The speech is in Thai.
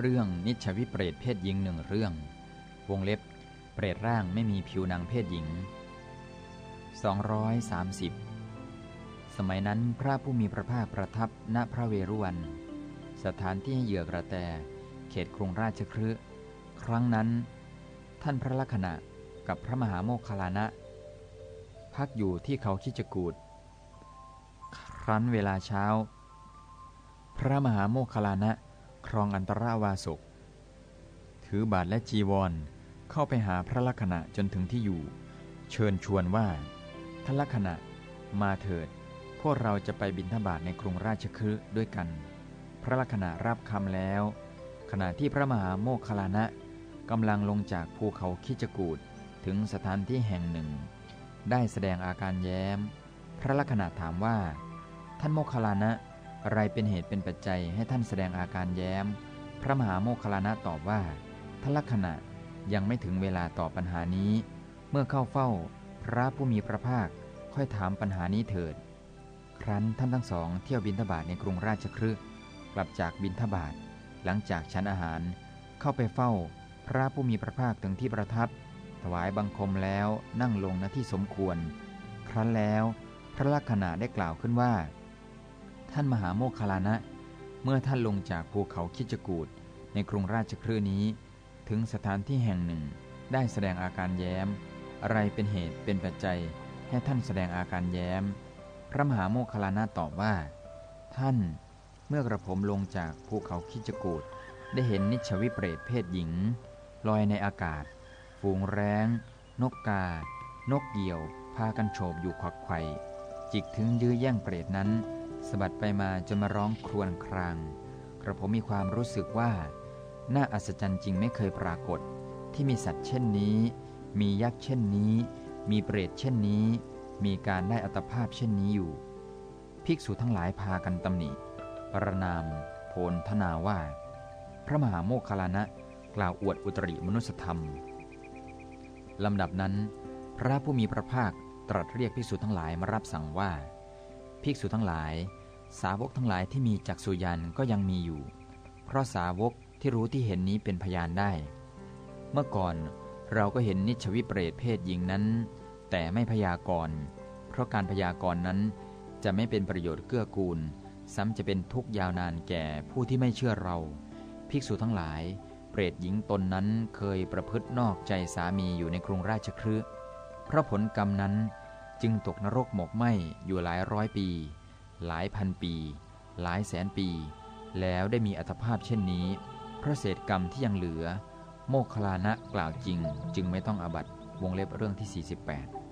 เรื่องนิชวิเปรตเพศหญิงหนึ่งเรื่อง วงเล็บ เปรตร่างไม่มีผิวนางเพศหญิง 230 สมัยนั้นพระผู้มีพระภาคประทับณพระเวรุวัน สถานที่ให้เหยื่อกระแต เขตกรุงราชครืครั้งนั้น ท่านพระลักษณะกับพระมหาโมคคลานะ พักอยู่ที่เขาคิจกูดครั้นเวลาเช้า พระมหาโมคคลานะ ครองอันตราวาสุกถือบาทและจีวรเข้าไปหาพระลักษณะจนถึงที่อยู่ เชิญชวนว่าท่านลักษณะมาเถิด พวกเราจะไปบินทบาทในกรุงราชคฤห์ด้วยกัน พระลักษณะรับคำแล้ว ขณะที่พระมหาโมคคลานะกำลังลงจากภูเขาคิจกูดถึงสถานที่แห่งหนึ่ง ได้แสดงอาการแย้ม พระลักษณะถามว่า ท่านโมคคลานะ อะไรเป็นเหตุเป็นปัจจัยให้ท่านแสดงอาการแย้ม พระมหาโมคคลานะตอบว่าท่านลักษณะยังไม่ถึงเวลาตอบปัญหานี้ เมื่อเข้าเฝ้า พระผู้มีพระภาคค่อยถามปัญหานี้เถิด ครั้นท่านทั้งสองเที่ยวบินทบาทในกรุงราชครึกกลับจากบินทบาทหลังจากชั้นอาหาร เข้าไปเฝ้า พระผู้มีพระภาคถึงที่ประทับ ถวายบังคมแล้วนั่งลงณที่สมควร ครั้นแล้ว พระลักษณะได้กล่าวขึ้นว่า ท่านมหาโมคคลานะ เมื่อท่านลงจากภูเขาคิจกูดในกรุงราชครืนี้ ถึงสถานที่แห่งหนึ่งได้แสดงอาการแย้ม อะไรเป็นเหตุเป็นปัจจัยให้ท่านแสดงอาการแย้ม พระมหาโมคคลานะตอบว่า ท่านเมื่อกระผมลงจากภูเขาคิจกูดได้เห็นนิชวิเปรตเพศหญิง ลอยในอากาศ ฝูงแร้ง นกกา นกเหยี่ยว พากันโฉบอยู่ขวักไข่จิกถึงยื้อแย่งเปรตนั้น สะบัดไปมาจนมาร้องครวญคราง กระผมมีความรู้สึกว่า น่าอัศจรรย์จริงไม่เคยปรากฏ ที่มีสัตว์เช่นนี้ มียักษ์เช่นนี้ มีเปรตเช่นนี้ มีการได้อัตภาพเช่นนี้อยู่ ภิกษุทั้งหลายพากันตำหนิ ประนาม โพลธนาว่า พระมหาโมคคลานะกล่าวอวดอุตริมนุสธรรมลำดับนั้น พระผู้มีพระภาคตรัสเรียกภิกษุทั้งหลายมารับสั่งว่า ภิกษุทั้งหลาย สาวกทั้งหลายที่มีจักสุยันก็ยังมีอยู่ เพราะสาวกที่รู้ที่เห็นนี้เป็นพยานได้ เมื่อก่อนเราก็เห็นนิชวิเปรตเพศหญิงนั้น แต่ไม่พยากรณ์เพราะการพยากรณ์นั้นจะไม่เป็นประโยชน์เกื้อกูล ซ้ำจะเป็นทุกยาวนานแก่ผู้ที่ไม่เชื่อเรา ภิกษุทั้งหลาย เปรตหญิงตนนั้นเคยประพฤตินอกใจสามีอยู่ในกรุงราชครืเพราะผลกรรมนั้น จึงตกนรกหมกไหมอยู่หลายร้อยปี หลายพันปี หลายแสนปี แล้วได้มีอัตภาพเช่นนี้ พระเศษกรรมที่ยังเหลือ โมคลานะกล่าวจริง จึงไม่ต้องอบัตวงเล็บเรื่องที่ 48